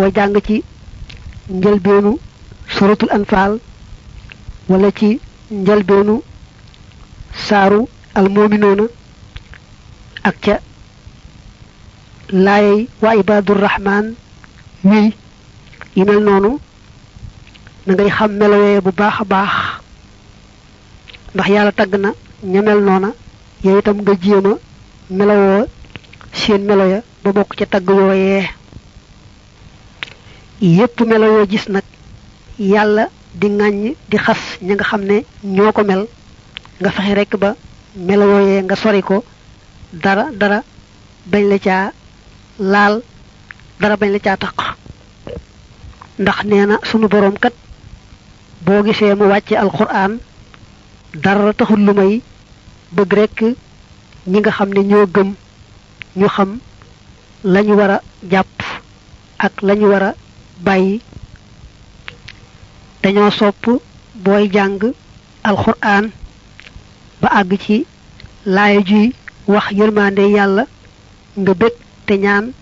boo jàng ci njëlbeenu suratul anfal wala ci njëlbeenu saaru almuminuuna ak ca laayay wa ibadur rahman wi yi mel noonu na ngay xam melowee bu baax a baax ndax yàlla tagg na ña mel nga melowoo seen melo ba bokk ca tagg yépp melo yoo gis nag yàlla di ŋàññ di xas ña nga xam ne mel. Nga fexe rekk ba melo nga sori ko dara dara bañ la caa laal dara bañ la caa taq. Ndax nee na sunu kat boo gisee mu wàcce alquran dara taxul lu may bëgg rekk ñi nga xam ne gëm ñu xam lañu war a ak lañu war bàyyi dañoo sopp booy jàng alquran ba àgg ci laaya juy wax yërmande yàlla nga bég te ñaan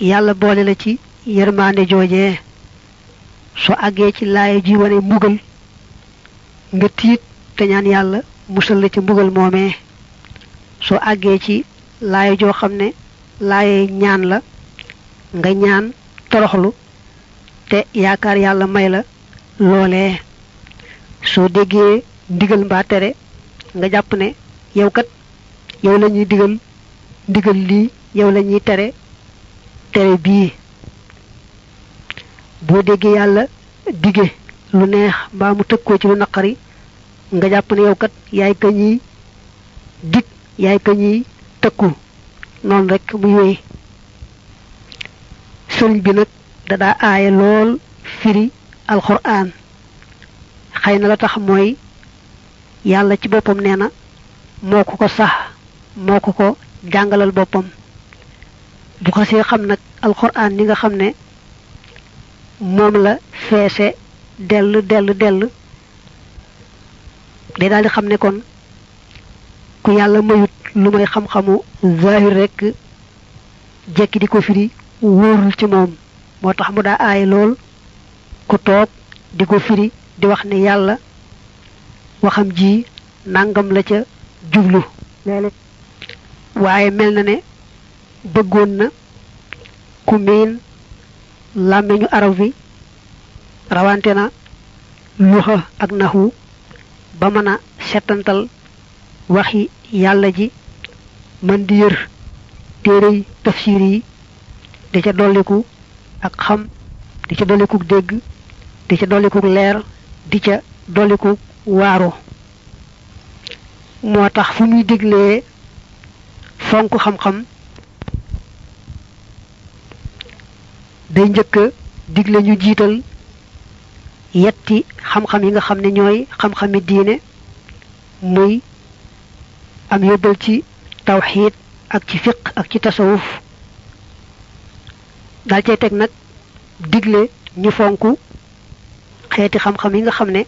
yàlla boole la ci yërmande joojee. Soo àggee ci laaya juy wane mbugal nga tiit te ñaan yàlla musal la ci mbugal moomee. Soo àggee ci laaya joo xam ne laaya ñaan la nga ñaan toroxlu te yaakaar yàlla may la loolee. soo déggee ndigal mbaa tere nga jàpp ne yow kat yow la digal ndigal lii yow la ñuy tere tere bii. boo déggee yàlla dige lu neex mbaa mu tëkkoo ci lu naqari nga jàpp ne yow kat yaay ka ñiy dig yaay ka ñiy tëkku. noonu rek muy wéy. sëriñ bi nag da daa aaye lool firi alxuraan xëy na la tax mooy yàlla ci boppam nee na moo ko ko sax moo ko ko jàngalal boppam bu ko see xam nag alxuraan ni nga xam ne moom la feese dell dell dell day daal di xam ne kon ku yàlla mayut lu may xam-xamu zahir rek jekki di ko firi wóorul ci moom moo tax mu daa aay lool ku toog di ko firi di wax ne yàlla waxam ji nangam la ca jublu. Léeg waaye mel na ne bëggoon na ku miin làmmiñu arab wi rawante na luxa ak naxu ba mën a setantal waxi yàlla ji mën di yër téerey tafsir yi di ca dolliku ak xam di ca dolliku dégg di ca dolliku leer di ca dolliku waaru moo tax fu muy diglee fonk xam-xam day njëkk digle ñu jiital yetti xam-xam yi nga xam ne ñooy xam-xami diine muy am yóbbal ci tawxiid ak ci fiq ak ci tasawuf daal cay teg nag digle ñu fonk xeeti xam-xam yi nga xam ne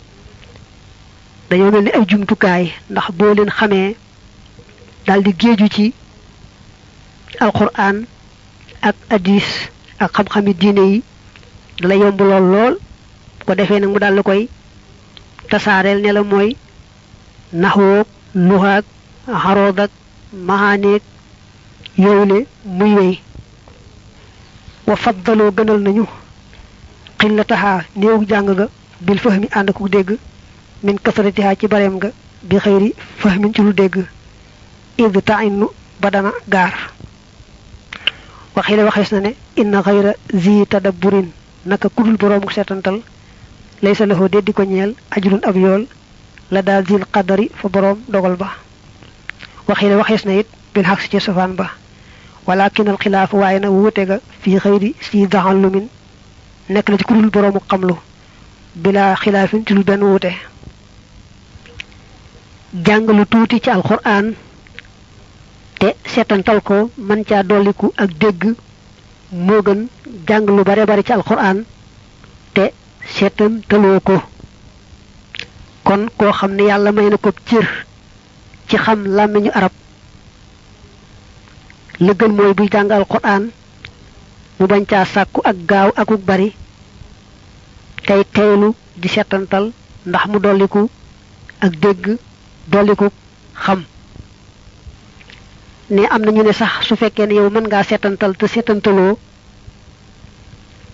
dañoo mel ni ay jumtukaay ndax boo leen xamee daal di géeju ci alquran ak hadis ak xam-xami diine yi dala yomb lool lool. ko defee nag mu daal la koy tasaareel ne la mooy naxwoog luxaag xarood ak yow yowle muy wey ci bareem nga bi xëyri fahmin ci lu dégg id tainu ba dana gaar waxi la waxees na ne inna xayra zi tadabburin naka kudul boroomu seetantal laysa lahu deddi ko ñeel ajrun ab yool la daal zil qadari fa boroom dogal ba waxi la waxees na it bil xaq ci sofaan ba walakin al xilaaf waaye na wuute ga fii xëyri si daxallumin nekk na ci kudul boroomu xamlu bila xilaafin ci lu benn wuute. Jàng lu tuuti ci alquran te seetantal ko man caa dolliku ak dégg moo gën jàng lu bare bare ci alquran te seetantaloo ko. Kon koo xam ne yàlla may na ko cër ci xam làmmiñu arab la gën mooy buy jàng alquran mu bañ caa sàkku ak gaaw akuk bari. Tey teylu di setantal ndax mu dolliku ak dégg dolliku xam. Ne am na ñu ne sax su fekkee ne yow mën ngaa setantal te setantaloo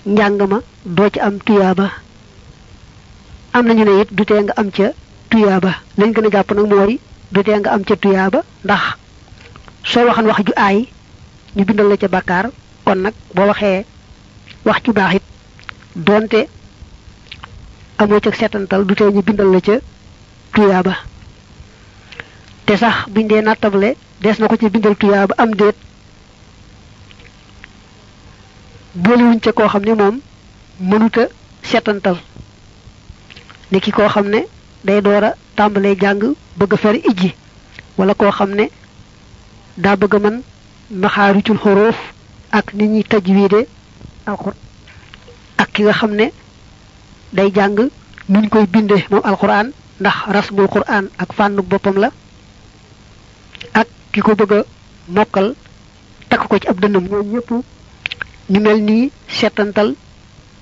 njàng ma ci am tuyaaba. Am na ñu ne it du tee nga am ca tuyaaba. Lañ gën a jàpp nag du tee nga am ca tuyaaba ndax soo waxan wax ju aay ñu bindal la ca bàkkaar. Kon boo waxee wax ju baax it doonte amoo ca setantal du tee ñu bindal la ca tuyaaba. Te sax buñ dee nattable des na ko ci bindal tuyaaba am déet. Boolewuñ ca koo xam ne moom mënuta setantal ni ki ne day door a tàmbalee jàng bëgg fer ijji wala ne daa bëgg a mën maxaarijul xoroof ak nit ñi tajwiide alxur ak ki nga xam ne day jàng nuñ koy binde moom alxuraan ndax rasmul quraan ak fànnu boppam la ak ki ko bëgg a takk ko ci ab ñoom ñëpp ñu mel nii setantal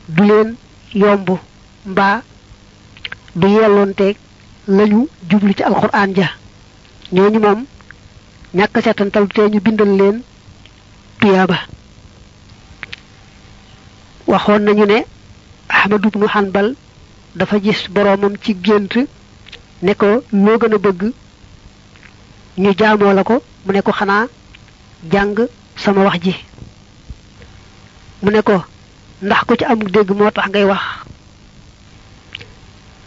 du leen yomb mbaa du yelloonteeg lañu jublu ci alxuraan ja. Ñooñu moom ñàkk setantal tee ñu bindal leen tuyaaba. Waxoon nañu ne ahmadu ibnu hanbal dafa gis boroomam ci gént ne ko loo gën a bëgg ñu jaamoo la ko mu ne ko xanaa jàng sama wax ji. Mu ne ko ndax ku ci amuk dégg moo tax ngay wax?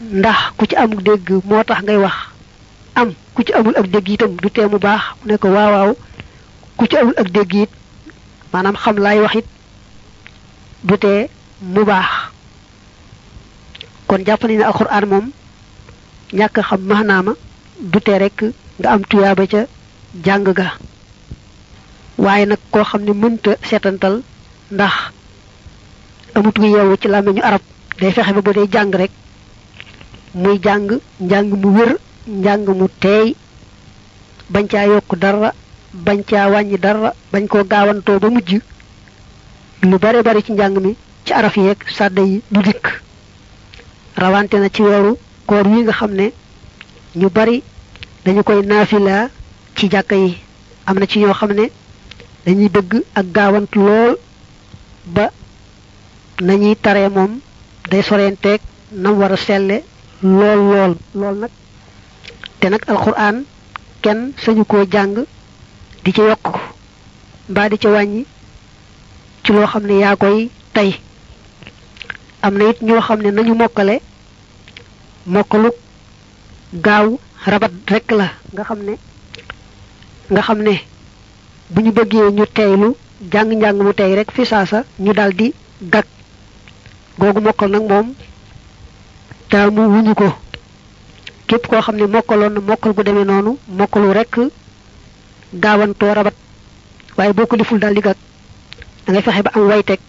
Ndax ku ci amuk dégg moo tax ngay wax? Am ku ci amul ak dégg itam du tee mu baax. Mu ne ko waaw waaw. Ku ci amul ak dégg it maanaam xam laay wax it du tee mu baax. Kon jàpp nañ ne alxuraan moom ñàkk xam du tee rek nga am tuyaaba ca jàng ga. Waaye nag koo xam ne mënta ndax amut gu yeewu ci làmmiñu arab day fexe ba bu dee jàng rek muy jàng njàng mu wér njàng mu teey bañ caa yokk dara bañ caa wàññi dara bañ koo gaawantoo ba mujj lu bare bari ci njàng mi ci araf yeeg sàdda yi du dikk. Rawante na ci weeru koor wi nga xam ne ñu bari dañu koy naafila ci jàkka yi. Am na ci ñoo xam ne dañuy ak gaawant lool ba nañuy taree moom day nam war a selle lool lool. Lool nag te nag alxuraan kenn sañu koo jàng di ci yokk mbaa di ci wàññi ci loo xam yaa koy tey am na it ñoo xam ne nañu mokkale mokkalu gaaw rabat rek la. Nga xam ne nga xam ne bu ñu bëggee ñu teylu jàng-njàng mu tey rek fi saasa ñu daldi gag. Googu mokkal nag moom taamu wuñu ko képp koo xam ne mokkaloon na mokkal gu demee noonu mokkalu rek gaawantoo rabat. Waaye boo ko deful daal di gag da ngay fexe ba am wayteg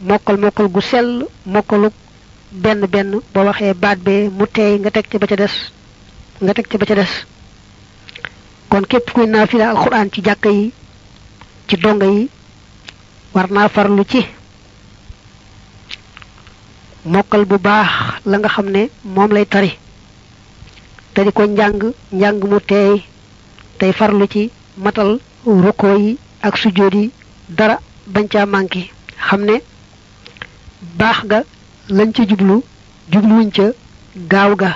mokkal mokkal gu sell mokkalu benn benn. Boo waxee baat bee mu teey nga teg ca ba ca des. Nga teg ca ba ca des. Kon képp kuy naafila alxuraan ci jàkka yi ci donga yi war naa farlu ci mokkal bu baax la nga xam ne lay tari te di ko njàng njàng mu teey tey farlu ci matal rukkoo yi ak sujjóot dara bañ caa manqué. Xam ne baax ga lañ ca jublu jubluwuñ ca gaaw ga.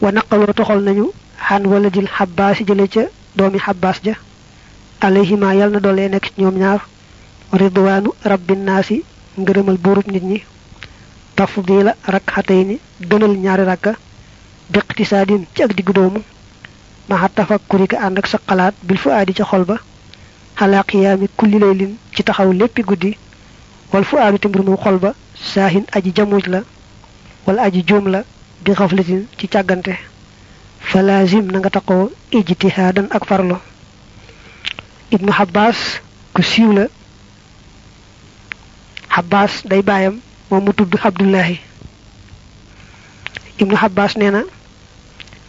Wa naqaloo toxal nañu xan wala dil xabbaas jële ca doomi xabbaas ja. Alayhima yal na doole nekk ci ñaar. Ridwaanu rabbin naasi ngërëmal buurub nit ñi. Tafdila gënal ñaari rakka biqtisaadin ci ak diggu doomu maxa tafakkuri ka ànd ak sa xalaat bil fu aadi ca xol ba xalaa qiyaami kulli laylin ci taxaw léppi guddi wal fu aadi te mbir moom xol ba saahin aji jamuj la wala aji juum la bi xaflatin ci càggante fa laazim na nga taxoo ijtihaadan ak farlo ibnu xabaas ku siiw la xabaas day baayam moom mu tudd abdullahi ibnu xabaas nee na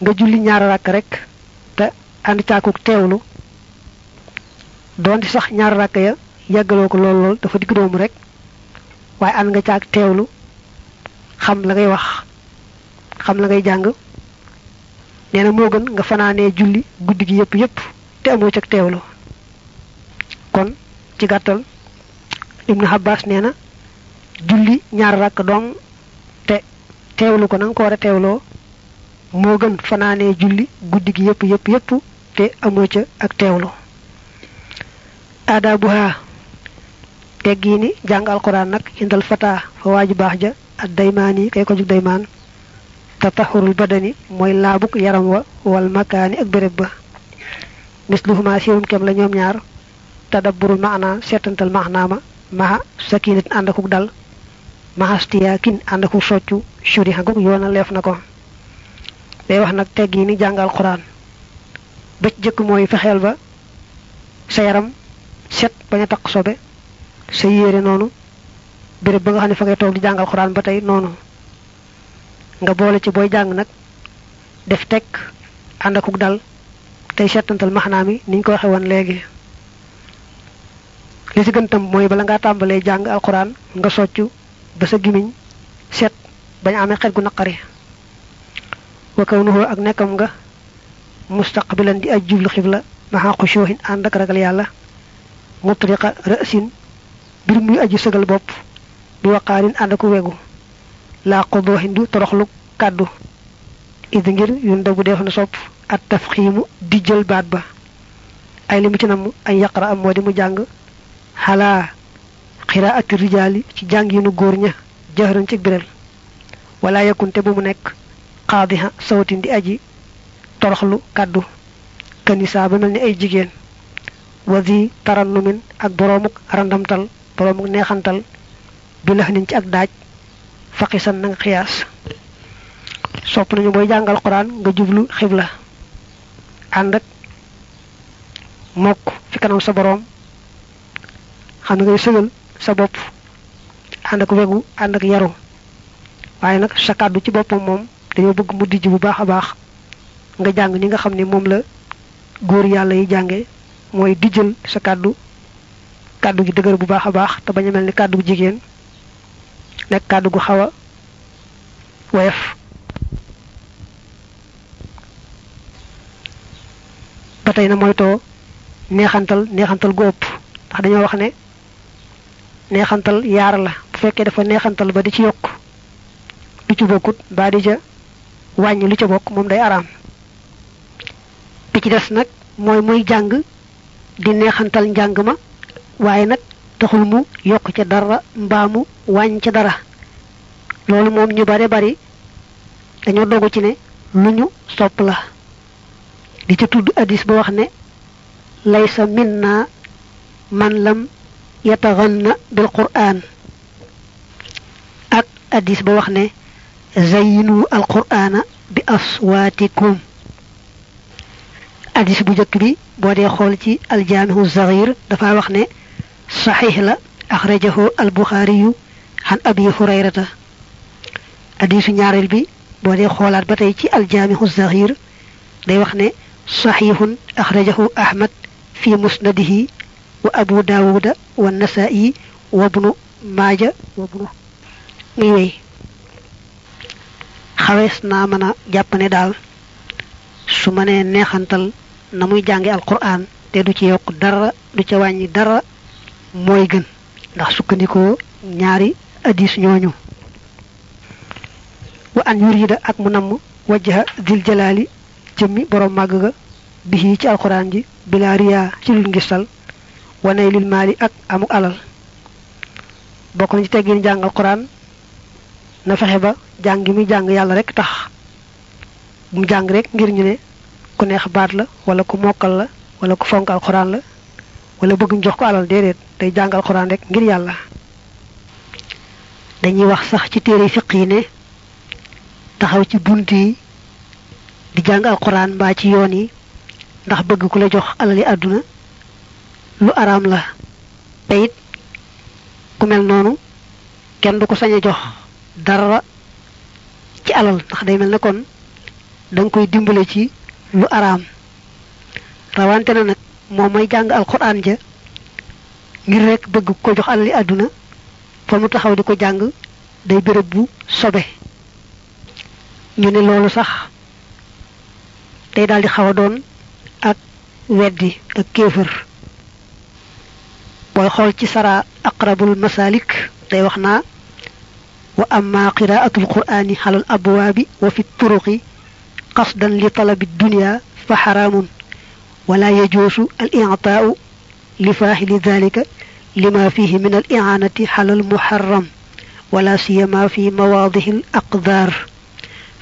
nga julli ñaar rakk rek te ànd caakuk teewlu. Doonte sax ñaar rakk ya yàggaloo ko lool lool dafa digg doomu rek waaye ànd nga caag teewlu xam la ngay wax xam la ngay jàng. Nee na moo gën nga fanaanee julli guddi gi yépp yépp te amoo cag teewlu. Kon ci gàttal ibnu Abbas nee na julli ñaar rakk dong te teewlu ko na nga ko war a teewloo moo gën fanaanee julli guddi gi yépp yépp yépp te amoo ca ak teewlu aadaabuha teggi ni jàng alquran nag indal fata fa waaju baax ja ak daymaani kay ko jug daymaan. Tatahurul badani mooy laabuk yaram wa wal makaani ak béréb ba. Misluhuma sirum kem la ñoom ñaar tadabburul maana seetantal maanaama maha sakinat ànd akuk dal maha stiyaakin ànd soccu shuri haguk yoona leef na day wax nag teggi ni jàng alquran ba ci jëkk mooy ba sa yaram set bañ a taq sobe sa yére noonu béréb ba nga xam fa ngay di jàngal xuraan ba tey noonu. Nga boole ci booy jàng nag def tekk ànd akuk dal tey settantal maxnaa mi niñ ko waxe woon léegi. Li ci gën tam mooy bala ngaa tàmbalee jàng alxuraan nga soccu ba sa gimiñ set bañ amee xet gu naqari wa kawnuhu ak nekkam nga mustaqbilan di aj jublu xibla maxa xushuhin ànd ak ragal yàlla mutriqa ra'sin bir muy aji sëgal bopp bi waqaarin ànd ak wegu laa xodoo hindu toroxlu kàddu id ngir yun dabu def na sopp at tafxiimu di jël baat ba ay li mu ci namm ay yaqara am moo di mu ci jàng yi nu ci biral wala yakkunte bu mu nekk xaadiha sawatin di aji toroxlu kàddu kanisa ba mel ni ay jigéen. Wadi tarannumin ak boroomuk randamtal boroomuk neexantal. Bi lax niñ ci ak daaj faqisan na nga xiyaas. Sopp nañu booy jàngal quran nga jublu xibla. Ànd ak mokk fi kanam sa boroom. Xam ne ngay sëgal sa bopp. Ànd ak wegu ànd ak yaru. Waaye nag sa kàddu ci boppam moom dañoo bëgg mu dijj bu baax a baax. Nga jàng ni nga xam ne moom la góor yàlla yi jànge mooy dijjal sa kàddu kàddu gi dëgër bu baax a baax te bañ a mel ni kàddu jigéen nekk kàddu gu xaw a woyof. Ba tey na moytoo neexantal neexantal gu ëpp. Ndax dañoo wax ne neexantal yaar la. Bu fekkee dafa neexantal ba di ci yokk lu ci bokkut mbaa di ca wàññi lu ca bokk moom day araam. Bi ci des nag mooy muy jàng di neexantal njàng ma waaye nag taxul mu yokk ca dara mbaa wàññ dara. Loolu moom ñu bare bari dañoo dogu ci ne lu ñu sopp la. Di ca tudd addis ba wax ne laysa minna man lam yataganna bil qur'an. Ak addis ba wax ne زينوا القرآن بأصواتكم. حديث بوجك بي بودي خولتي الجامع الزغير دفع وخني صحيح لا أخرجه البخاري عن أبي هريرة حديث نياري بي بودي خولات بتيتي الجامع الزغير دي وخني صحيح أخرجه أحمد في مسنده وأبو داوود والنسائي وابن ماجه وابن ميوي xawees naa mën a jàpp ne daal su ma nee neexantal na muy alquran te du ci yokk dara du ca wàññi dara mooy gën ndax sukkandikoo ñaari addis ñooñu. Wa an yurida ak mu namm wajjaha dil jalaali jëmmi borom màgg ga bihi ci alquran ji bila riya ci lul ngistal wane lil maali ak amu alal. Bokk na ci teggin jàng alquran na fexe ba jàng gi muy jàng yàlla rek tax mu jàng rek ngir ñu ne ku neex baat la wala ku mokkal la wala ku fonk alquran la wala bëgg jox ko alal déedéet day jàng alquran rek ngir yàlla. Dañuy wax sax ci téere fiq yi ne taxaw ci bunt yi di jàng alquran mbaa ci yoon ndax bëgg ku la jox alali àdduna lu araam la. Te it ku mel noonu kenn du ko jox dara ci alal ndax day mel ne kon da nga koy dimbale ci lu araam. Rawante na nag moom may alquran ja ngir rek bëgg ko jox alali àdduna fa mu taxaw di ko jàng day béréb bu sobe. Ñu ne loolu sax day daal di doon ak weddi ak kéefër. Booy xool ci sara aqrabul masalik day wax wa amma qiraatul qur'ani xalal abwaabi wa fi turuqi qasdan li talabi dunya fa xaraamun wala yajuusu al i'taa'u li faahili dhalika lima fihi min al i'aanati xalal muharram wala siyama fi mawaadihi al aqdaar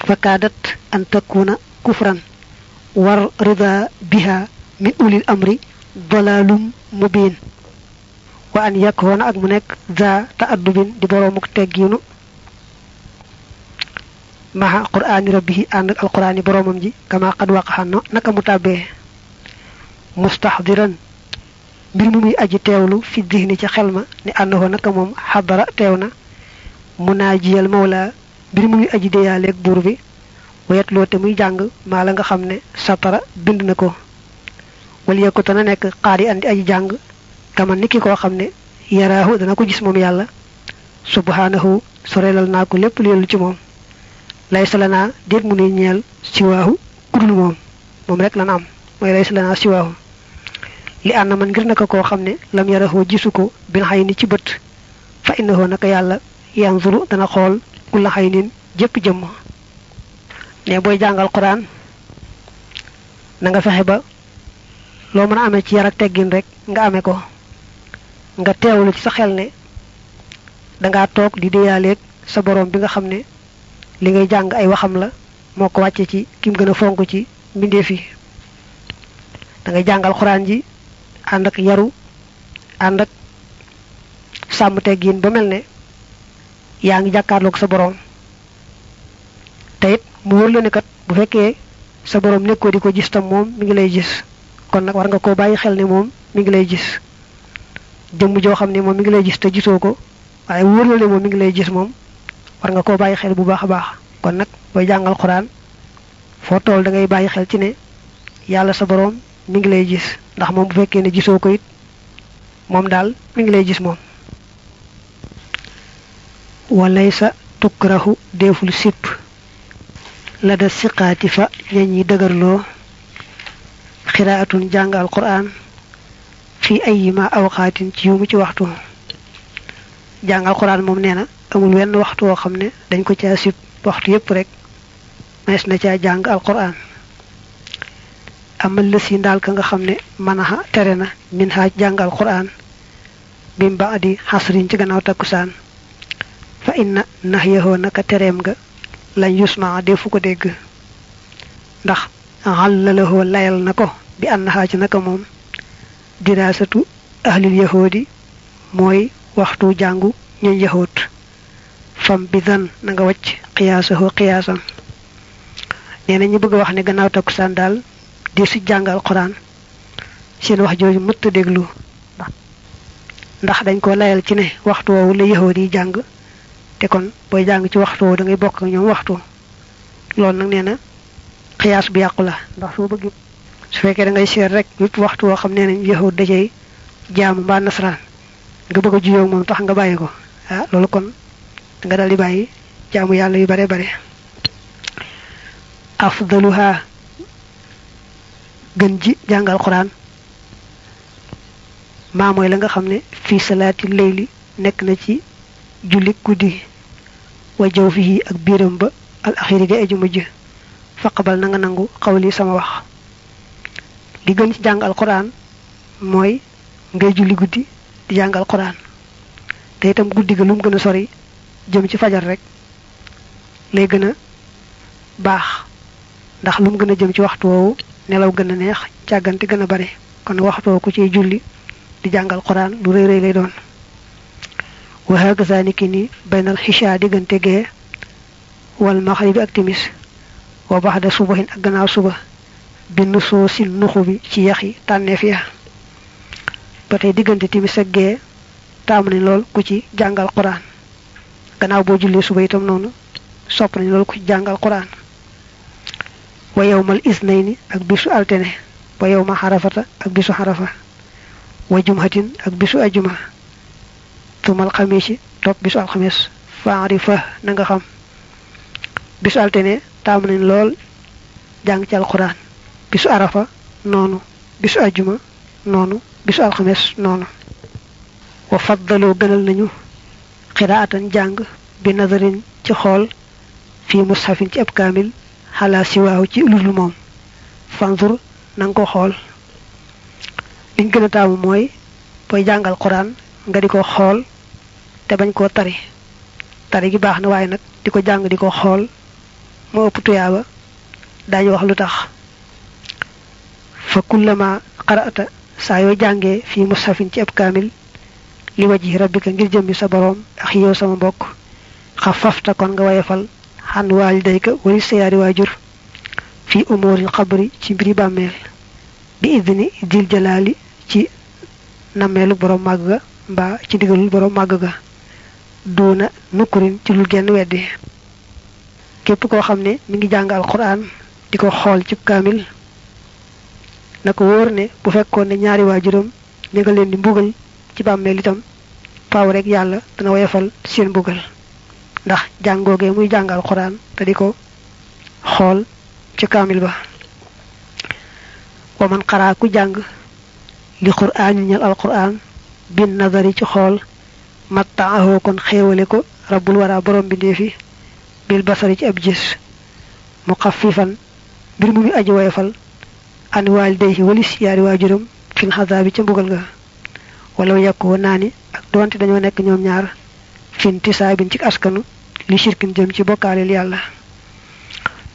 fakaadat an takuna kufran war rida biha min ulil amri dalalum mubin wa an yakuna ak mu nekk za ta'addubin di boroomuk teggiinu maha qur'ani rabbihi ànd ak alqur'ani boroomam ji. Kama qad waqaxanno naka mu tàbbee mustahdiran. Mbir mu muy aji teewlu fi dihni ci xel ma ni ànnahu naka moom xadara teew na. Munaajiyal mawla mbir mu muy aji deyaaleeg buur bi. Wayet loo te muy jàng maa la nga xam ne satara bind na ko. Wala yekku te na nekk xaari andi aji jàng. Kama niki koo xam ne yaraahu dana ko gis moom yàlla. Subhanahu sorelal naa ko lépp lu ci moom lay salanaa déet mu nuy ñeel siwaahu kudul moom. Moom rek lan am mooy lay salanaa siwaahu. Li ànd man ngir naka koo xam ne lam yarahoo ko ni ci bët fa innahu naka yàlla yanzuru dana xool kulla xay nin jëpp jëmm. Ne booy jàngal quran na nga fexe ba loo mën a amee ci yar teggin rek nga amee ko. Nga teewlu ci sa xel ne dangaa toog di sa borom bi nga xam li ngay jàng ay waxam la moo ko wàcce ci kim gën a fonk ci mbindeef yi. Da ngay jàngal xuraan ji ànd ak yaru ànd ak sàmm teggin ba mel ne yaa ngi jàkkaarloog sa borom te mu wër la ne kat bu fekkee sa borom nekkoo di ko gis tam moom mi ngi lay gis. Kon nag war nga koo bàyyi xel ne moom mi ngi lay gis. Jëmm joo xam ne mi ngi lay gis te gisoo ko waaye wóor la ne moom mi ngi lay gis moom war nga koo bàyyi xel bu baax a baax. Kon nag booy jàngal xuraan foo tool da ngay bàyyi xel ci ne yàlla sa boroom mi ngi lay gis. Ndax moom bu fekkee ne gisoo ko it moom daal mi ngi lay gis moom. Walay sa tukrahu deful sipp. La da siqaati fa ñañ ñi dëgërloo. Xiraatun jàng alquran fi ayima awqaatin ci yu mu ci waxtu. Jàng alquran moom nee na amul wenn waxtu woo xam ne dañ ko caa sib waxtu yépp rek mees na caa jàng alquran amal la si ndaal ka nga xam ne manaxa tere na min xaaj jàng alquran bim ba di xasrin ci gannaaw takkusaan. Fa inna nax yaxoo naka tereem nga lañ yusma defu ko dégg. Ndax xàllalahoo layal na ko bi ànd xaaj naka moom. Diraasatu ahlil yahoodi mooy waxtu jàngu ñuñ yahoot fam bi dan na nga wacc xiyaasahoo xiyaasam nee na ñu bëgg wax ne gannaaw daal di si jàngal quran seen wax jooju mëtt déglu. Ndax dañ ko layal ci ne waxtu woowu la yahood yi jàng te kon booy jàng ci waxtu woowu da ngay bokk ñoom waxtu. Loolu nag nee na xiyaas bu yàqu la. Ndax soo bëgg su fekkee da ngay seet rek yépp waxtu woo xam nee nañ yahood dajey jaamu mbaa nasaraan nga bëgg a juyoo moom tax nga bàyyi ko. Ah loolu kon nga dal di bàyyi jaamu yàlla yu bare bare afdaluha gën ji jàngal quran. Maa mooy la nga xam ne fii salaati leyli nekk na ci julli guddi wa jaw fii ak biiram ba al axiri ga eju mujj faqabal na nga nangu xawli sama wax. Li gën ci jàng alquran mooy ngay julli guddi di jàng alquran. Te itam guddi ga lu mu gën sori jëm ci fajar rek lay gën a baax. Ndax lu mu gën a jëm ci waxtu woowu nelaw gën a neex càggante gën a bare. Kon waxtu ku ciy julli di jàngal quran lu rëy rëy lay doon. Wa hakaza niki ni xisha diggante gee wal maxribi ak timis. Wa baxda subahin ak gannaaw suba. Bind soo si nuxu bi ci yaxi tànneef ya. Ba tey timis ak gee taamu nañ lool ku ci jàngal quran gannaaw boo jullee suba itam noonu sopp nañ lool ku jàngal quran wa yowmal isnayni ak bisu altene wa yowma xarafata ak bisu xarafa wa jumhatin ak bisu ajuma tumal xamisi top bisu alxames faarifa na nga xam bisu altene tam nañ lool jàng ci alquran bisu arafa noonu bisu ajuma noonu bisu alxames noonu wa faddaloo gënal nañu xiraatan jàng bi nazarin ci xool fi mushafin ci ab kaamil xalaa siwaaw ci lulu moom. Fanzur nanga ko xool. Liñ gën a taamu mooy booy jàngal quran nga di ko xool te bañ koo tari. Tari gi baax na waaye nag di ko jàng di ko xool moo ëpp tuyaaba daañu wax lu tax. Fa kullama qara'ata saa yoo jàngee fi mushafin ci ab kaamil li waji rabbika ngir jëmmi sa boroom ak yow sama mbokk xafafta kon nga wayefal xan waalidayka wali sa yaari waajur fi umuril xabri ci mbiri bàmmeel. Bi idni dil jalaali ci nammeelu borom màgg ga mbaa ci digalul borom màgg ga. Duuna nukkurin ci lul genn weddi. Képp koo xam mi ngi alquran di ko ci kaamil na ko wóor ne bu fekkoon ñaari nga di mbugal ci bàmmeel itam faaw rek yàlla dana woyofal seen mbugal ndax jàngoogee muy jàng alquran te di ko xool ci kaamil ba wa man xaraa ku jàng li quraan ñal alquran bin nazari ci xool mattaahu kon xéewale ko rabbul wara borom bi ndeefi bil basari ci ab gis mu xafifan mbir mu muy aji woyofal an waalidayhi walis yaari waajuram fil xasaabi ca mbugal ga wala yàkku naa ni ak doonte dañoo nekk ñoom ñaar fin tisaabin ci askanu li shirkin jëm ci bokkaaleel yàlla.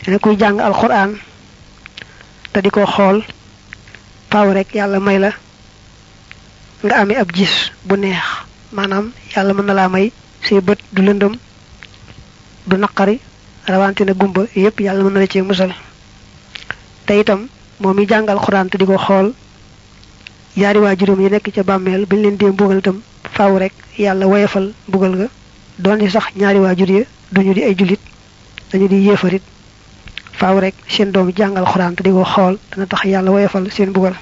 Dina kuy jàng alquran te di ko faaw rek yàlla may la nga amee ab gis bu neex. Maanaam yàlla mën na laa may say bët du lëndëm du naqari rawante na gumba yépp yàlla mën na la cee musal. Te itam moom mi jàng alquran te ko yaari waajuram yi nekk ca bàmmeel bañ leen dee mbugal itam faaw rek yàlla woyefal mbugal ga. Doon sax ñaari waajur ya duñu di ay julit dañu di yéefarit. Faaw rek seen doom jàngal xuraan te di ko xool dana tax yàlla woyefal seen mbugal.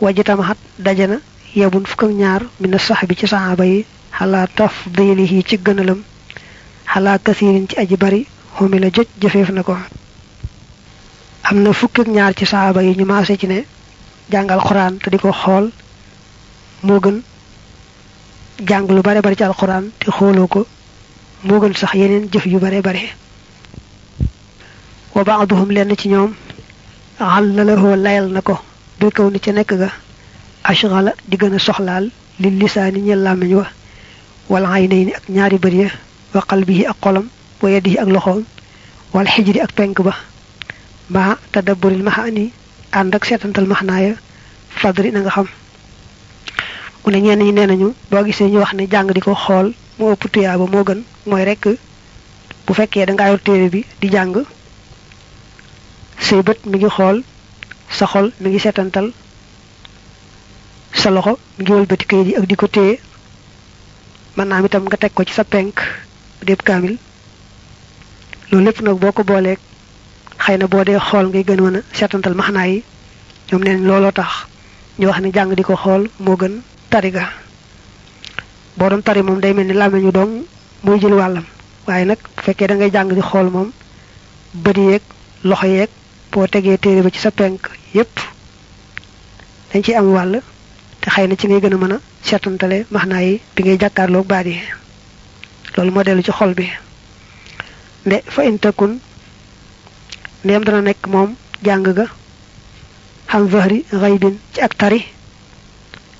Wajitamaxat dajana yebun fukk ak ñaar mina sax bi ci saxaaba yi xalaa tafdilihi ci gënalam xalaa kasirin ci aji bari xumi la jëj jëfeef na ko. Am na fukk ak ñaar ci saxaaba yi ñu maase ci ne jàngal xuraan te di ko xool moo gën jàng lu bare bari ci alxuraan te xooloo ko moo gën sax yeneen jëf yu bare bare wa baaduhum lenn ci ñoom xallalahu layal na ko bi kaw ni ca nekk ga ashghala di gën a soxlaal li lisaani ñel làmmiñ wa wal aynayni ak ñaari ya wa qalbihi ak xolam wa yadihi ak loxoom wal xijri ak penk ba ma tadabburil maxaani ànd ak seetantal maxnaaya fadri na nga xam mu ne ñenn ñi nee nañu boo gisee ñu wax ne jàng di ko xool moo ëpp tuyaaba moo gën mooy rek bu fekkee da ngaa yor téere bi di jàng say bët mi ngi xool sa xol mi ngi seetantal sa loxo mi ngi wëlbati kayit yi ak di ko téye mën naa am itam nga teg ko ci sa penk déeb kaamil loolu lépp nag boo ko booleeg xeyna bo boo dee xool ngay gën mën a seetantal maxnaa yi, ñoom neen looloo tax ñu wax ne jàng di ko xool moo gën tariga boo doon tari moom day mel ni làmmeñu doom muy jël wàllam, waaye nag bu fekkee da ngay jàng di xool moom, bët yeeg loxo yeeg boo tegee téere ba ci sa penk yépp, dañ ci am wàll te xëy na ci ngay gën a mën a seetantale maxnaa yi bi ngay jàkkaarloog baat yi. Loolu moo dellu ci xol bi. Nde, fa intakun ndéem dana nekk moom jàng ga xam zahri xaybin ci ak tari.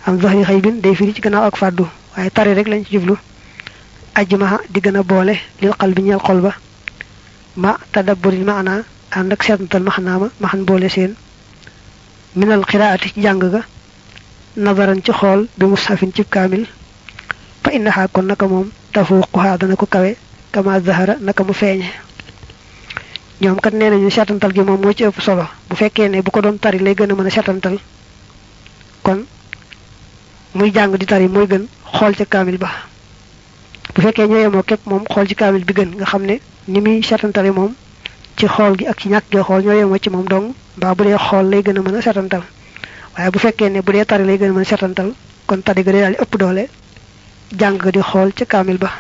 Am zahri xaybin day firi ci gannaaw ak fàddu waaye tari rek lañ ci jublu. Ajmaha di gën a boole lil xal bi ñeel xol ba. Ma tadabburil maana ànd ak seetantal maxnaa ma maxan boole seen. Minal xiraati ci jàng ga nazaran ci xool bi mushafin ci kaamil. Fa innaha kon naka moom tafuquha dana ko kawe kama zahara naka mu feeñe ñoom kat nee nañu seetantal gi moom moo ci ëpp solo. Bu fekkee ne bu ko doon tari lay gën a mën a seetantal. Kon muy jàng di tari mooy gën xool ca kaamil ba. Bu fekkee ñoo yemoo képp moom xool ci kaamil bi gën nga xam ne ni muy seetantale moom ci xool gi ak ci ñàkk gee xool ñoo yemoo ci moom dong mbaa bu dee xool lay gën a mën a seetantal. Waaye bu fekkee ne bu dee tari lay gën a mën setantal kon tari ga day daal ëpp doole jàng di xool ca kaamil ba.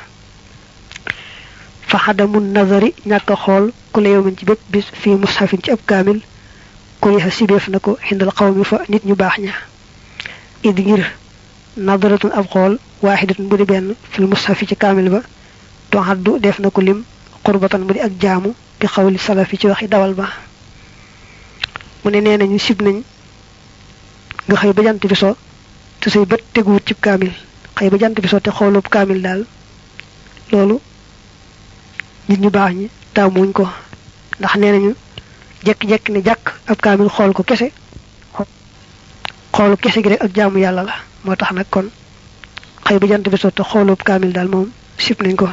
Fa xadamu nazari ñàkk a xool ku la yowmin ci bépp bis fii mushafin ci ab kaamil kuriha sibeef na ko xindal xawmi fa nit ñu baax ña id ngir nadaratun ab xool waaxidatun bu di benn fil mushafi ci kaamil ba toxaddu def na ko lim qurbatan mu di ak jaamu bi xawli salafi ci waxi dawal ba mu ne nee nañu sib nañ nga xëy ba jant bi so te say bët teguwut ci kaamil xëy ba jant bi so te xoolub kaamil daal loolu nit ñu baax ñi taamuñ ko ndax nee nañu jekki-jekki ne jàkk ab kaamil xool ko kese xoolu kese gi rek ak jaamu yàlla la. Moo tax nag kon xëy ba jant bi so te xoolub kaamil daal moom sib nañ ko.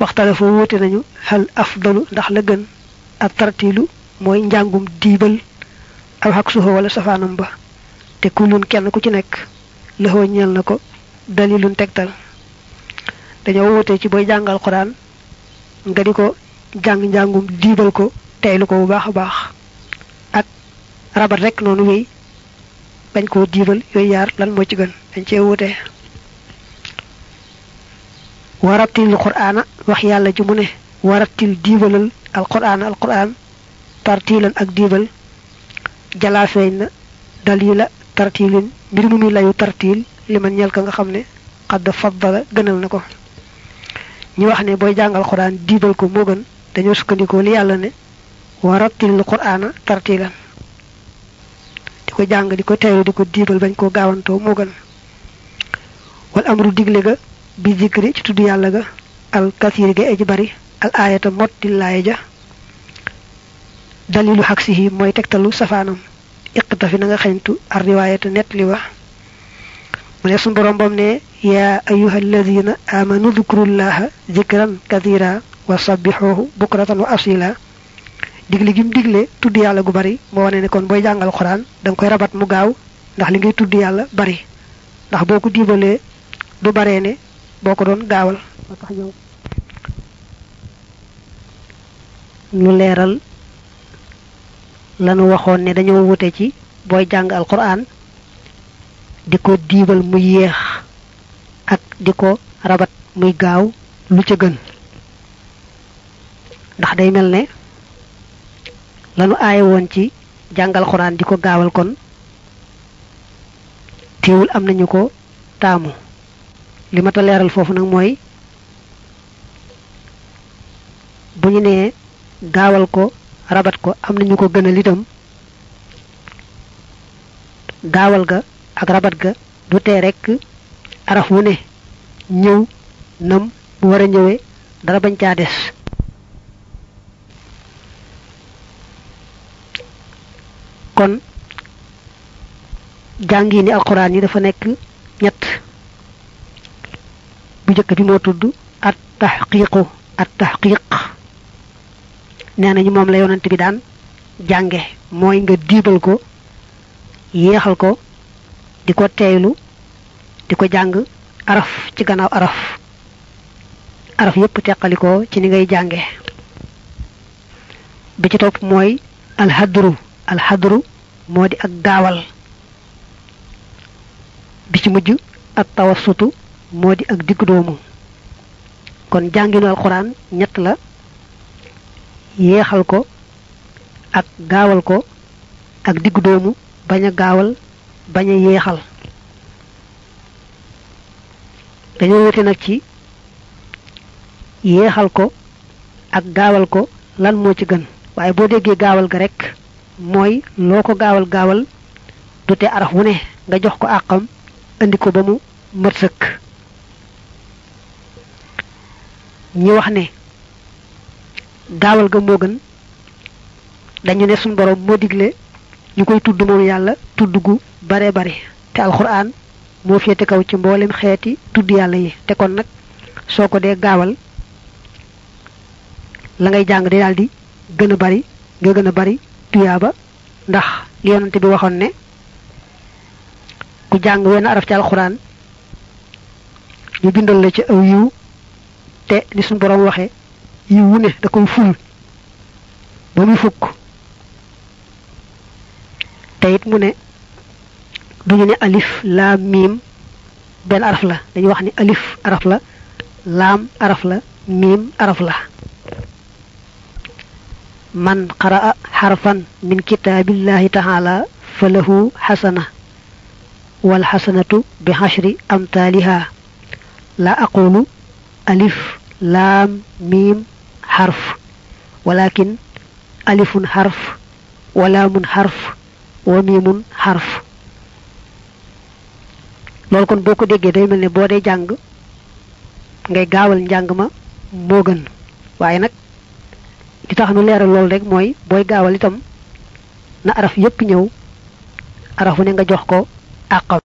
Waxtale foo wuute nañu xal afdalu ndax la gën ak tartiilu mooy njàngum diibal aw xaq suufa wala safaanam ba. Te kulun kenn ku ci nekk lëxoo ñeel na ko dalilun tegtal. Dañoo wuute ci booy jàngal xuraan nga di ko jàng njàngum diibal ko teylu ko bu baax a baax. Ak rabat rek noonu wéy bañ koo diibal yooyu yaar lan moo ci gën dañ cee wuute. Warattil qur'aana wax mu ne warattil diibalal alqur'aana alqur'aan tartiilan ak feeñ na dalila tartiilin mbir muy layu tartiil li man ñel ka nga xam ne xadd faddala gënal na ko. Ñu wax ne booy jàngal qur'aan diibal ko moo gën dañoo sukkandikoo li yàlla ne warattil qur'aana tartiilan. Di ko jàng di ko teeru di ko diibal bañ koo gaawantoo moo gën. Wal amru digle ga bi zikri ci yàlla ga al kasiri ga aji bari al ayata motti laaya ja. Dalilu xaksihi mooy tegtalu safaanam. Iqtafi na nga xeñtu ar riwaayata net li wax mu ne sun borom bam ne yaa ayuha alladina amanu dhkurullaha zikran kathira wa sabbixoohu bukratan wa asila. Digle gim digle tudd yàlla gu bari. Moo wane ne kon booy jàngal xuraan da nga koy rabat mu gaaw ndax li ngay tudd yàlla bari. Ndax boo ko du baree ne boo ko doon gaawal. Ñu leeral lanu waxoon ne dañoo wute ci jàng alquran di ko muy yéex ak di ko rabat muy gaaw lu ca gën ndax day mel ne lanu aaye woon ci jàngal alquran di ko gaawal kon teewul am nañu ko taamu. li ma leeral foofu nag mooy bu ñu nee gaawal ko rabat ko am nañu ko gënal itam gaawal ga ak rabat ga du tee rekk araf wu ne ñëw nam bu war a ñëwee dara bañ caa des. Kon jàngi ni alquran yi dafa nekk ñett. Bu njëkk bi moo tudd at tahqiqu at tahqiq nee nañu moom la yonent bi daan jànge. Mooy nga diibal ko yéexal ko di ko teeylu di ko araf ci gannaaw araf. Araf yépp teqalikoo ci ni ngay jànge. Bi ci topp mooy alhadru alhadru moo di ak gaawal. Bi ci mujj ak tawassutu moo di ak digg doomu. Kon jànginu alxuraan ñett la yéexal ko ak gaawal ko ak digg doomu bañ a gaawal bañ a yéexal dañoo wute nag ci yéexal ko ak gaawal ko lan moo ci gën. Waaye boo déggee gaawal ga rek mooy loo ko gaawal gaawal du te araf wu ne nga jox ko àqam indi ko ba mu mat sëkk. Ñi wax ne gaawal ga moo gën dañu ne suñ borom moo digle ñu koy tudd moom yàlla tudd gu bare bare te alxuraan moo féete kaw ci mboolem xeeti tudd yàlla yi te kon nag soo ko dee gaawal la ngay jàng di daal di gën a bari nga gën a bari tuyaaba ndax li yonante bi waxoon ne ku jàng wenn araf ci alxuraan ñu bindal la ci aw yiw te ni suñu borom waxe yiw wu ne da koy ful ba muy fukk. mu ne duñu ne alif laam miim benn araf la dañuy wax ni alif araf la laam araf la miim araf la. Man qaraa xarfan min kitaabillahi taala falahu xasana wal xasanatu bi xashri amtaaliha la aqulu alif laam miim xarf walakin alifun xarf wa laamun xarf wa miimun xarf loolu kon boo ko déggee day mel ne boo dee jàng ngay gaawal njàng ma moo gën. waaye nag li tax nu leeral loolu rek mooy booy gaawal itam na araf yépp ñëw arafu ne nga jox ko àqam.